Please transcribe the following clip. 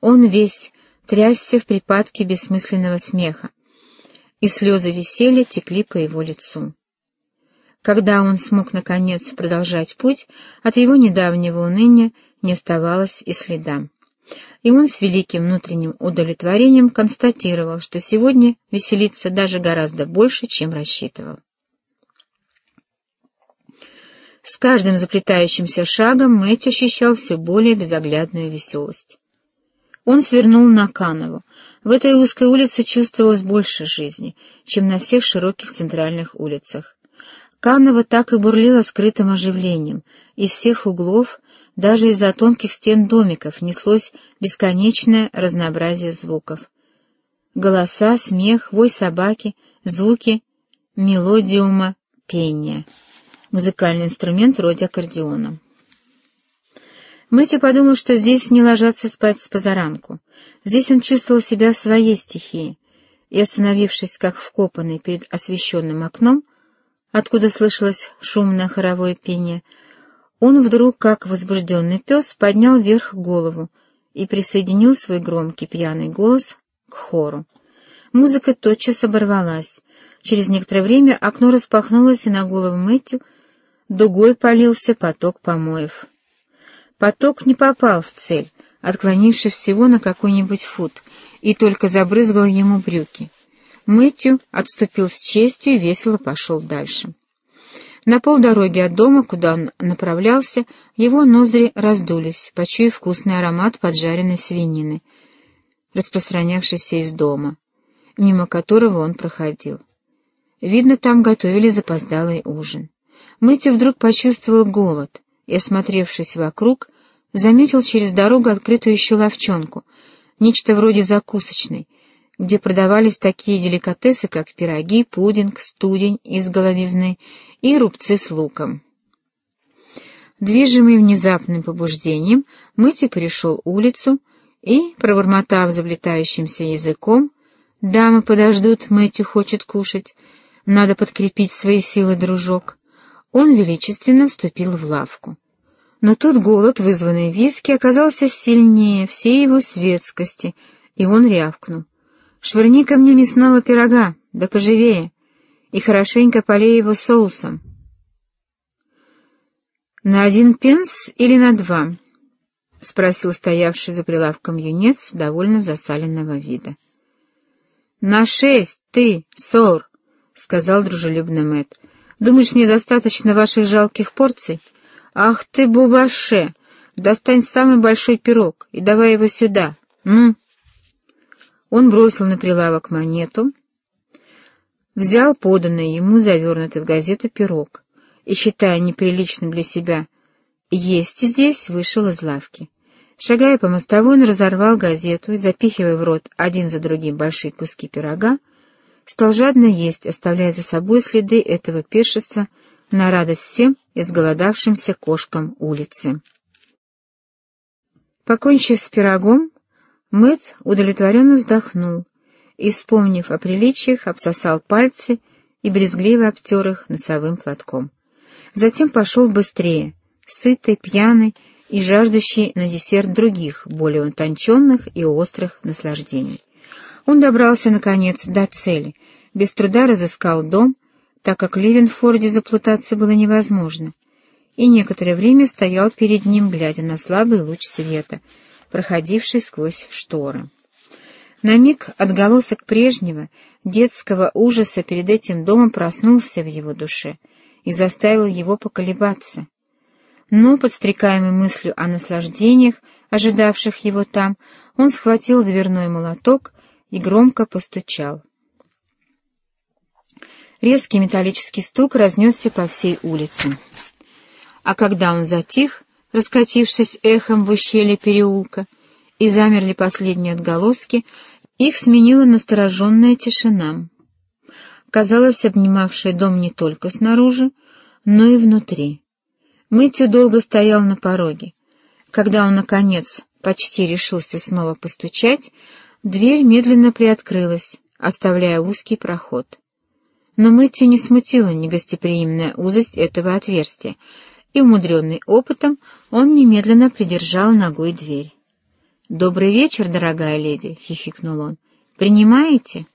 Он весь трясся в припадке бессмысленного смеха, и слезы веселья текли по его лицу. Когда он смог, наконец, продолжать путь, от его недавнего уныния не оставалось и следа. И он с великим внутренним удовлетворением констатировал, что сегодня веселится даже гораздо больше, чем рассчитывал. С каждым заплетающимся шагом Мэтч ощущал все более безоглядную веселость. Он свернул на Канову. В этой узкой улице чувствовалось больше жизни, чем на всех широких центральных улицах. Канова так и бурлила скрытым оживлением. Из всех углов, даже из-за тонких стен домиков, неслось бесконечное разнообразие звуков. Голоса, смех, вой собаки, звуки мелодиума, пения музыкальный инструмент вроде аккордеона. Мэтью подумал, что здесь не ложатся спать с позаранку. Здесь он чувствовал себя в своей стихии, и, остановившись как вкопанный перед освещенным окном, откуда слышалось шумное хоровое пение, он вдруг, как возбужденный пес, поднял вверх голову и присоединил свой громкий пьяный голос к хору. Музыка тотчас оборвалась. Через некоторое время окно распахнулось, и на голову Мэтью дугой полился поток помоев. Поток не попал в цель, отклонившись всего на какой-нибудь фут, и только забрызгал ему брюки. Мэтью отступил с честью и весело пошел дальше. На полдороги от дома, куда он направлялся, его ноздри раздулись, почуяв вкусный аромат поджаренной свинины, распространявшийся из дома, мимо которого он проходил. Видно, там готовили запоздалый ужин. Мэтью вдруг почувствовал голод и, осмотревшись вокруг, заметил через дорогу открытую еще ловчонку, нечто вроде закусочной, где продавались такие деликатесы, как пироги, пудинг, студень из головизны и рубцы с луком. Движимый внезапным побуждением, Мытти перешел улицу и, пробормотав заблетающимся языком, «Дамы подождут, Мэтью хочет кушать, надо подкрепить свои силы, дружок», он величественно вступил в лавку. Но тут голод, вызванный виски, оказался сильнее всей его светскости, и он рявкнул. «Швырни ко мне мясного пирога, да поживее, и хорошенько полей его соусом». «На один пенс или на два?» — спросил стоявший за прилавком юнец довольно засаленного вида. «На шесть, ты, сор!» — сказал дружелюбно Мэтт. Думаешь, мне достаточно ваших жалких порций? Ах ты, бубаше! Достань самый большой пирог и давай его сюда. Ну? Он бросил на прилавок монету, взял поданный ему завернутый в газету пирог и, считая неприличным для себя есть здесь, вышел из лавки. Шагая по мостовой, он разорвал газету и, запихивая в рот один за другим большие куски пирога, стал жадно есть, оставляя за собой следы этого пиршества на радость всем изголодавшимся кошкам улицы. Покончив с пирогом, Мэтт удовлетворенно вздохнул и, вспомнив о приличиях, обсосал пальцы и брезгливо обтер их носовым платком. Затем пошел быстрее, сытый, пьяный и жаждущий на десерт других, более утонченных и острых наслаждений. Он добрался, наконец, до цели, без труда разыскал дом, так как в Ливенфорде заплутаться было невозможно, и некоторое время стоял перед ним, глядя на слабый луч света, проходивший сквозь шторы. На миг отголосок прежнего, детского ужаса перед этим домом проснулся в его душе и заставил его поколебаться. Но, подстрекаемый мыслью о наслаждениях, ожидавших его там, он схватил дверной молоток и громко постучал. Резкий металлический стук разнесся по всей улице. А когда он затих, раскатившись эхом в ущелье переулка, и замерли последние отголоски, их сменила настороженная тишина. Казалось, обнимавший дом не только снаружи, но и внутри. Мытью долго стоял на пороге. Когда он, наконец, почти решился снова постучать, Дверь медленно приоткрылась, оставляя узкий проход. Но Мэтью не смутила негостеприимная узость этого отверстия, и, умудренный опытом, он немедленно придержал ногой дверь. «Добрый вечер, дорогая леди», — хихикнул он. «Принимаете?»